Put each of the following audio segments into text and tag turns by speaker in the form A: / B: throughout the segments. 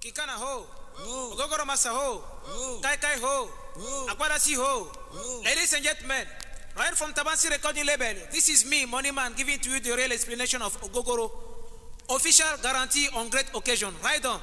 A: kikana ho. Ogogoro masa ho. Kai kai ho. Akwadasi ho. Ladies and gentlemen right from tabansi recording label this is me money man giving to you the real explanation of ogogoro. Official guarantee on great occasion. Right on.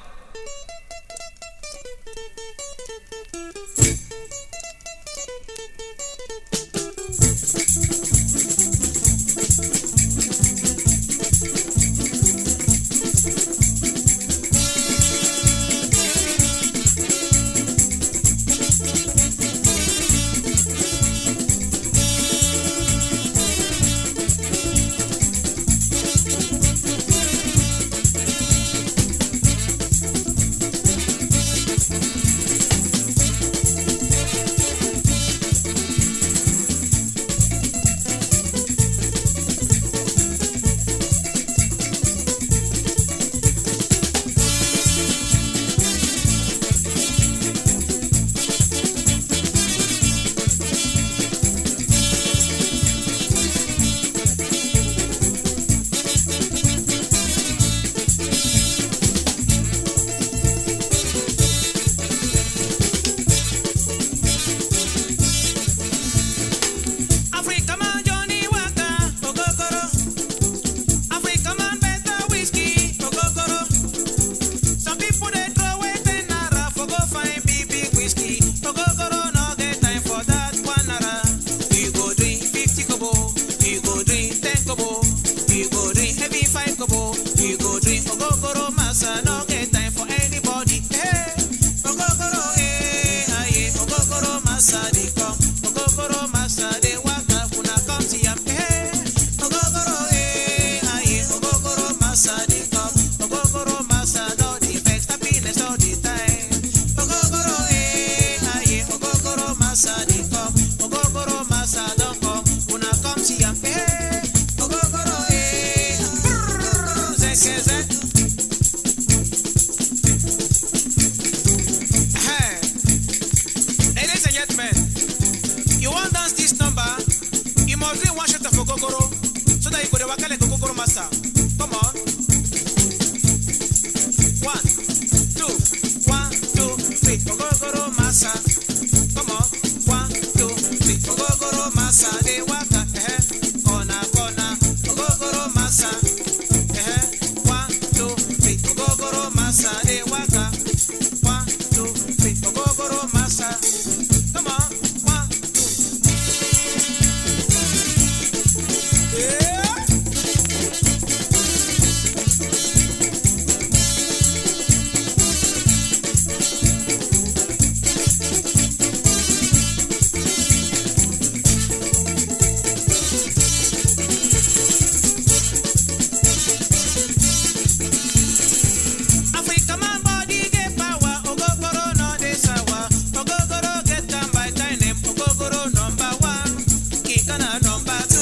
A: Come on. from battle.